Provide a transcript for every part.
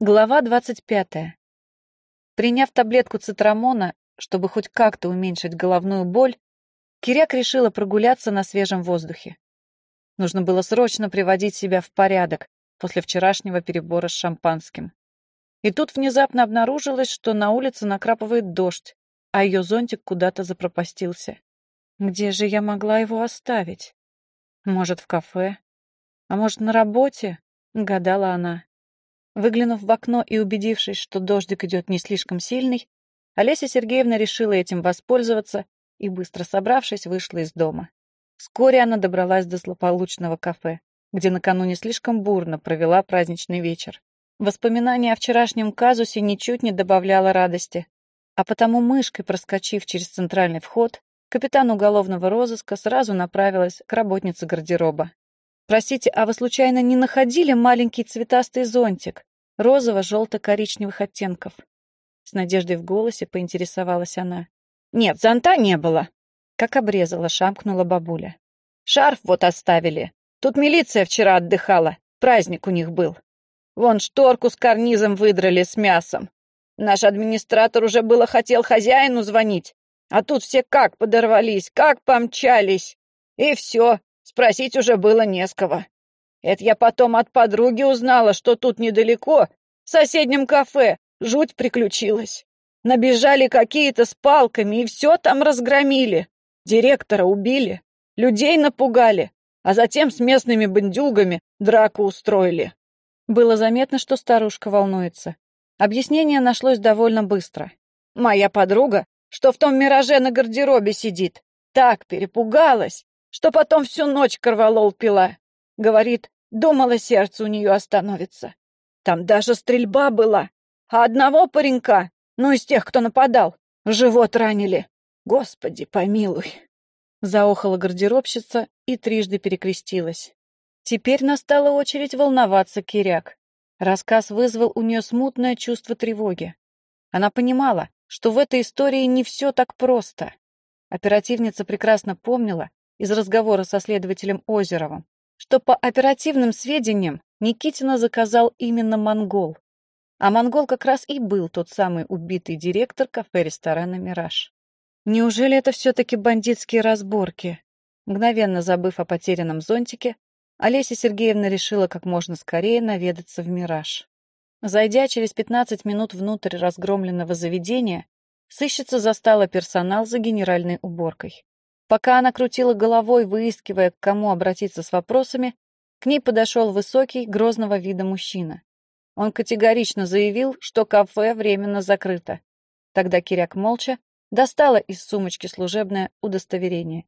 Глава 25. Приняв таблетку цитрамона, чтобы хоть как-то уменьшить головную боль, Киряк решила прогуляться на свежем воздухе. Нужно было срочно приводить себя в порядок после вчерашнего перебора с шампанским. И тут внезапно обнаружилось, что на улице накрапывает дождь, а ее зонтик куда-то запропастился. Где же я могла его оставить? Может, в кафе? А может, на работе? Гадала она. Выглянув в окно и убедившись, что дождик идет не слишком сильный, Олеся Сергеевна решила этим воспользоваться и, быстро собравшись, вышла из дома. Вскоре она добралась до злополучного кафе, где накануне слишком бурно провела праздничный вечер. Воспоминание о вчерашнем казусе ничуть не добавляло радости, а потому мышкой, проскочив через центральный вход, капитан уголовного розыска сразу направилась к работнице гардероба. «Простите, а вы случайно не находили маленький цветастый зонтик?» Розово-желто-коричневых оттенков. С надеждой в голосе поинтересовалась она. «Нет, зонта не было!» Как обрезала, шамкнула бабуля. «Шарф вот оставили. Тут милиция вчера отдыхала. Праздник у них был. Вон шторку с карнизом выдрали с мясом. Наш администратор уже было хотел хозяину звонить. А тут все как подорвались, как помчались. И все, спросить уже было не с кого. Это я потом от подруги узнала, что тут недалеко, в соседнем кафе, жуть приключилась. Набежали какие-то с палками и все там разгромили. Директора убили, людей напугали, а затем с местными бандюгами драку устроили. Было заметно, что старушка волнуется. Объяснение нашлось довольно быстро. Моя подруга, что в том мираже на гардеробе сидит, так перепугалась, что потом всю ночь корвалол пила. Говорит, думала, сердце у нее остановится. Там даже стрельба была. А одного паренька, ну, из тех, кто нападал, живот ранили. Господи, помилуй. Заохала гардеробщица и трижды перекрестилась. Теперь настала очередь волноваться Киряк. Рассказ вызвал у нее смутное чувство тревоги. Она понимала, что в этой истории не все так просто. Оперативница прекрасно помнила из разговора со следователем Озеровым, что по оперативным сведениям Никитина заказал именно монгол. А монгол как раз и был тот самый убитый директор кафе-ресторана «Мираж». Неужели это все-таки бандитские разборки? Мгновенно забыв о потерянном зонтике, Олеся Сергеевна решила как можно скорее наведаться в «Мираж». Зайдя через 15 минут внутрь разгромленного заведения, сыщица застала персонал за генеральной уборкой. Пока она крутила головой, выискивая, к кому обратиться с вопросами, к ней подошел высокий, грозного вида мужчина. Он категорично заявил, что кафе временно закрыто. Тогда Киряк молча достала из сумочки служебное удостоверение.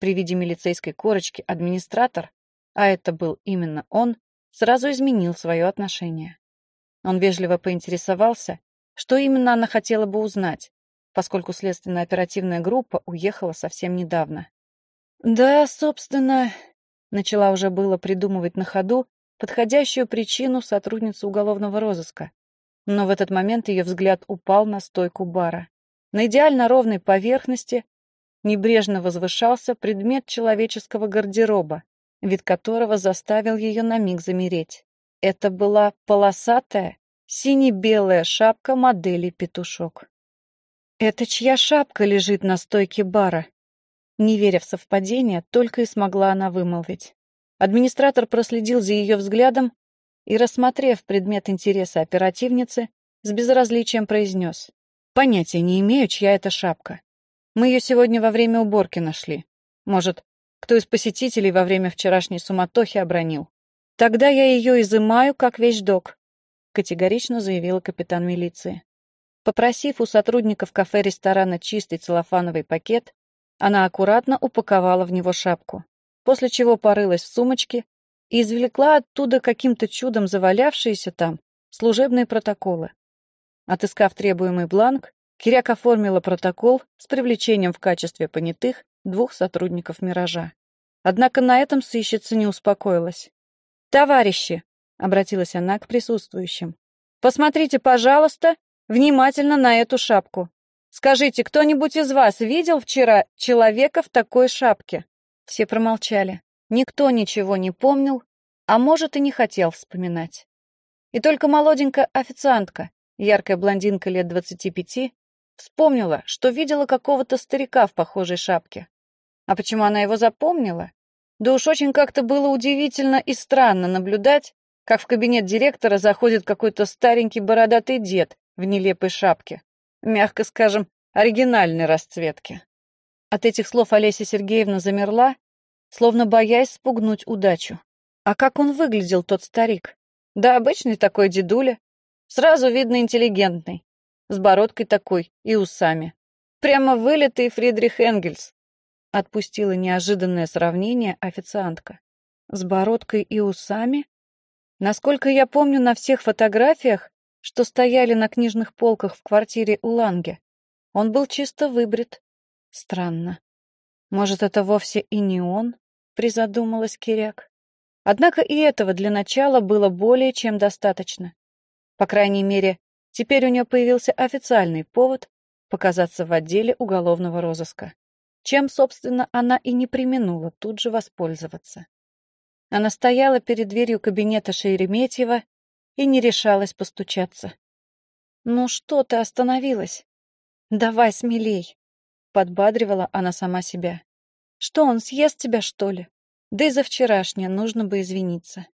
При виде милицейской корочки администратор, а это был именно он, сразу изменил свое отношение. Он вежливо поинтересовался, что именно она хотела бы узнать, поскольку следственно-оперативная группа уехала совсем недавно. «Да, собственно...» — начала уже было придумывать на ходу подходящую причину сотрудницы уголовного розыска. Но в этот момент ее взгляд упал на стойку бара. На идеально ровной поверхности небрежно возвышался предмет человеческого гардероба, вид которого заставил ее на миг замереть. Это была полосатая, сине-белая шапка модели «Петушок». «Это чья шапка лежит на стойке бара?» Не веря в совпадение, только и смогла она вымолвить. Администратор проследил за ее взглядом и, рассмотрев предмет интереса оперативницы, с безразличием произнес. «Понятия не имею, чья это шапка. Мы ее сегодня во время уборки нашли. Может, кто из посетителей во время вчерашней суматохи обронил. Тогда я ее изымаю, как вещдок», — категорично заявила капитан милиции. Попросив у сотрудников кафе-ресторана чистый целлофановый пакет, она аккуратно упаковала в него шапку, после чего порылась в сумочке и извлекла оттуда каким-то чудом завалявшиеся там служебные протоколы. Отыскав требуемый бланк, Киряк оформила протокол с привлечением в качестве понятых двух сотрудников «Миража». Однако на этом сыщица не успокоилась. «Товарищи!» — обратилась она к присутствующим. «Посмотрите, пожалуйста, внимательно на эту шапку. Скажите, кто-нибудь из вас видел вчера человека в такой шапке?» Все промолчали. Никто ничего не помнил, а может и не хотел вспоминать. И только молоденькая официантка, яркая блондинка лет двадцати пяти, вспомнила, что видела какого-то старика в похожей шапке. А почему она его запомнила? Да уж очень как-то было удивительно и странно наблюдать, как в кабинет директора заходит какой-то старенький бородатый дед в нелепой шапке, мягко скажем, оригинальной расцветки. От этих слов Олеся Сергеевна замерла, словно боясь спугнуть удачу. А как он выглядел, тот старик? Да обычный такой дедуля, сразу видно интеллигентный, с бородкой такой и усами. Прямо вылитый Фридрих Энгельс. Отпустила неожиданное сравнение официантка. С бородкой и усами? Насколько я помню, на всех фотографиях, что стояли на книжных полках в квартире у Ланге, он был чисто выбрит. Странно. Может, это вовсе и не он, призадумалась Киряк. Однако и этого для начала было более чем достаточно. По крайней мере, теперь у нее появился официальный повод показаться в отделе уголовного розыска чем, собственно, она и не применула тут же воспользоваться. Она стояла перед дверью кабинета Шереметьева и не решалась постучаться. «Ну что ты остановилась? Давай смелей!» — подбадривала она сама себя. «Что, он съест тебя, что ли? Да и за вчерашнее нужно бы извиниться».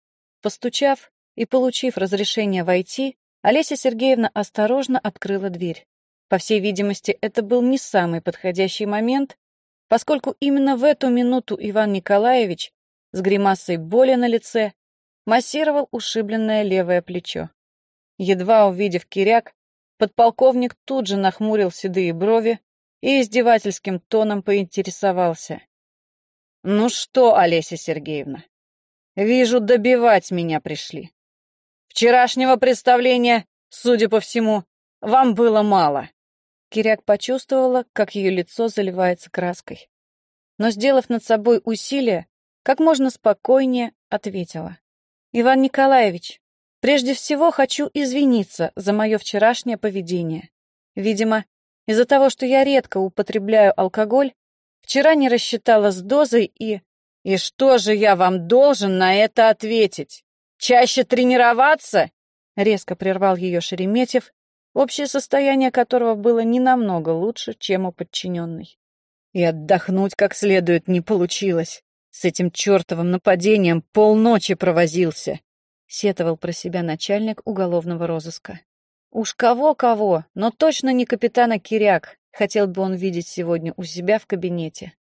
Постучав и получив разрешение войти, Олеся Сергеевна осторожно открыла дверь. По всей видимости, это был не самый подходящий момент, поскольку именно в эту минуту Иван Николаевич с гримасой боли на лице массировал ушибленное левое плечо. Едва увидев киряк, подполковник тут же нахмурил седые брови и издевательским тоном поинтересовался. «Ну что, Олеся Сергеевна, вижу, добивать меня пришли. Вчерашнего представления, судя по всему, вам было мало». Киряк почувствовала, как ее лицо заливается краской. Но, сделав над собой усилие, как можно спокойнее ответила. «Иван Николаевич, прежде всего хочу извиниться за мое вчерашнее поведение. Видимо, из-за того, что я редко употребляю алкоголь, вчера не рассчитала с дозой и... И что же я вам должен на это ответить? Чаще тренироваться?» Резко прервал ее Шереметьев, общее состояние которого было не намного лучше, чем у подчиненной. И отдохнуть как следует не получилось. С этим чертовым нападением полночи провозился, сетовал про себя начальник уголовного розыска. Уж кого-кого, но точно не капитана Киряк, хотел бы он видеть сегодня у себя в кабинете.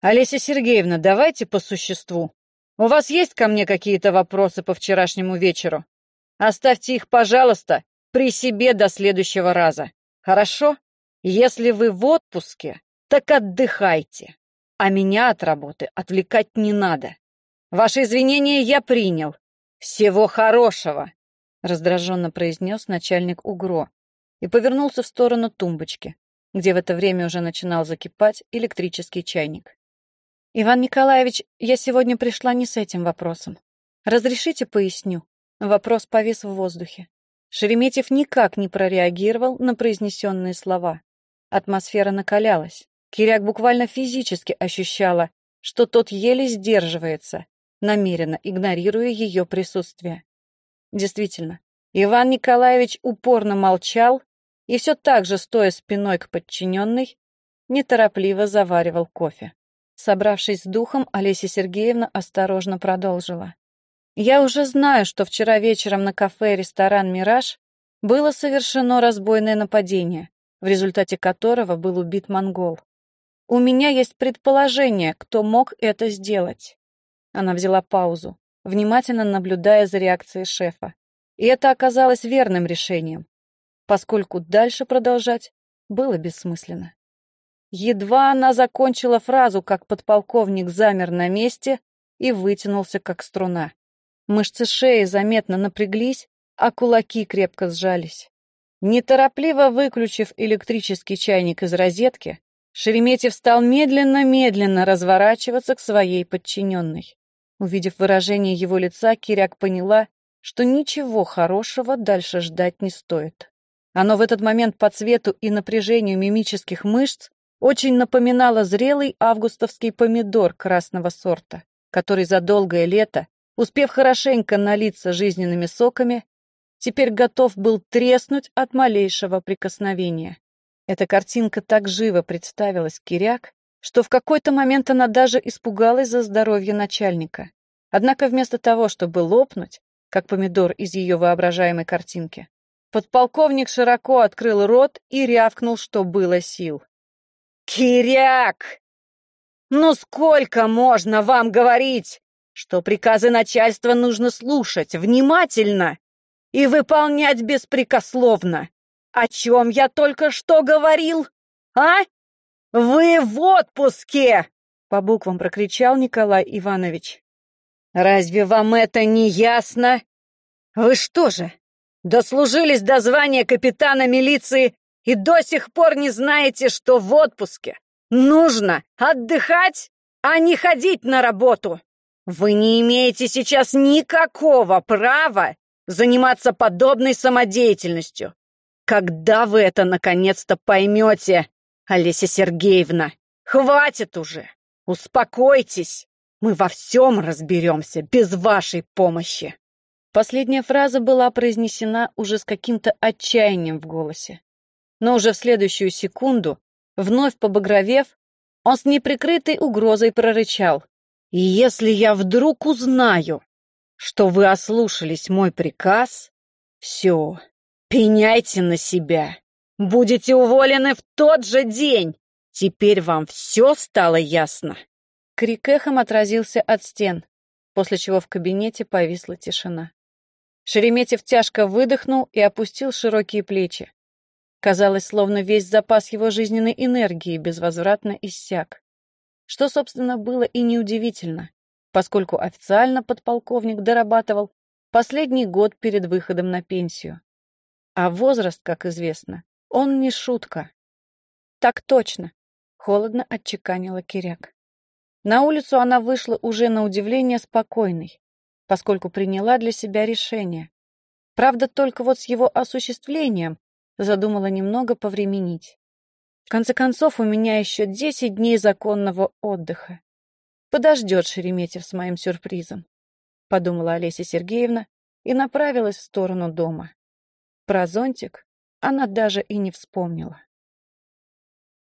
«Олеся Сергеевна, давайте по существу. У вас есть ко мне какие-то вопросы по вчерашнему вечеру? Оставьте их, пожалуйста, при себе до следующего раза. Хорошо? Если вы в отпуске, так отдыхайте. А меня от работы отвлекать не надо. Ваши извинения я принял. Всего хорошего, раздраженно произнес начальник УГРО и повернулся в сторону тумбочки, где в это время уже начинал закипать электрический чайник. «Иван Николаевич, я сегодня пришла не с этим вопросом. Разрешите поясню?» Вопрос повис в воздухе. Шереметьев никак не прореагировал на произнесенные слова. Атмосфера накалялась. Киряк буквально физически ощущала, что тот еле сдерживается, намеренно игнорируя ее присутствие. Действительно, Иван Николаевич упорно молчал и все так же, стоя спиной к подчиненной, неторопливо заваривал кофе. Собравшись с духом, Олеся Сергеевна осторожно продолжила. Я уже знаю, что вчера вечером на кафе-ресторан «Мираж» было совершено разбойное нападение, в результате которого был убит монгол. У меня есть предположение, кто мог это сделать. Она взяла паузу, внимательно наблюдая за реакцией шефа. И это оказалось верным решением, поскольку дальше продолжать было бессмысленно. Едва она закончила фразу, как подполковник замер на месте и вытянулся, как струна. Мышцы шеи заметно напряглись, а кулаки крепко сжались. Неторопливо выключив электрический чайник из розетки, Шереметьев стал медленно-медленно разворачиваться к своей подчиненной. Увидев выражение его лица, Киряк поняла, что ничего хорошего дальше ждать не стоит. Оно в этот момент по цвету и напряжению мимических мышц очень напоминало зрелый августовский помидор красного сорта, который за долгое лето успев хорошенько налиться жизненными соками, теперь готов был треснуть от малейшего прикосновения. Эта картинка так живо представилась Киряк, что в какой-то момент она даже испугалась за здоровье начальника. Однако вместо того, чтобы лопнуть, как помидор из ее воображаемой картинки, подполковник широко открыл рот и рявкнул, что было сил. «Киряк! Ну сколько можно вам говорить, что приказы начальства нужно слушать внимательно и выполнять беспрекословно? О чем я только что говорил, а? Вы в отпуске!» По буквам прокричал Николай Иванович. «Разве вам это не ясно? Вы что же, дослужились до звания капитана милиции и до сих пор не знаете, что в отпуске нужно отдыхать, а не ходить на работу. Вы не имеете сейчас никакого права заниматься подобной самодеятельностью. Когда вы это наконец-то поймете, Олеся Сергеевна? Хватит уже! Успокойтесь! Мы во всем разберемся без вашей помощи!» Последняя фраза была произнесена уже с каким-то отчаянием в голосе. Но уже в следующую секунду, вновь побагровев, он с неприкрытой угрозой прорычал. «И если я вдруг узнаю, что вы ослушались мой приказ, все, пеняйте на себя. Будете уволены в тот же день. Теперь вам все стало ясно?» Крик эхом отразился от стен, после чего в кабинете повисла тишина. Шереметьев тяжко выдохнул и опустил широкие плечи. Казалось, словно весь запас его жизненной энергии безвозвратно иссяк. Что, собственно, было и неудивительно, поскольку официально подполковник дорабатывал последний год перед выходом на пенсию. А возраст, как известно, он не шутка. Так точно, холодно отчеканила Киряк. На улицу она вышла уже на удивление спокойной поскольку приняла для себя решение. Правда, только вот с его осуществлением задумала немного повременить. В конце концов, у меня еще десять дней законного отдыха. Подождет Шереметьев с моим сюрпризом, подумала Олеся Сергеевна и направилась в сторону дома. Про зонтик она даже и не вспомнила.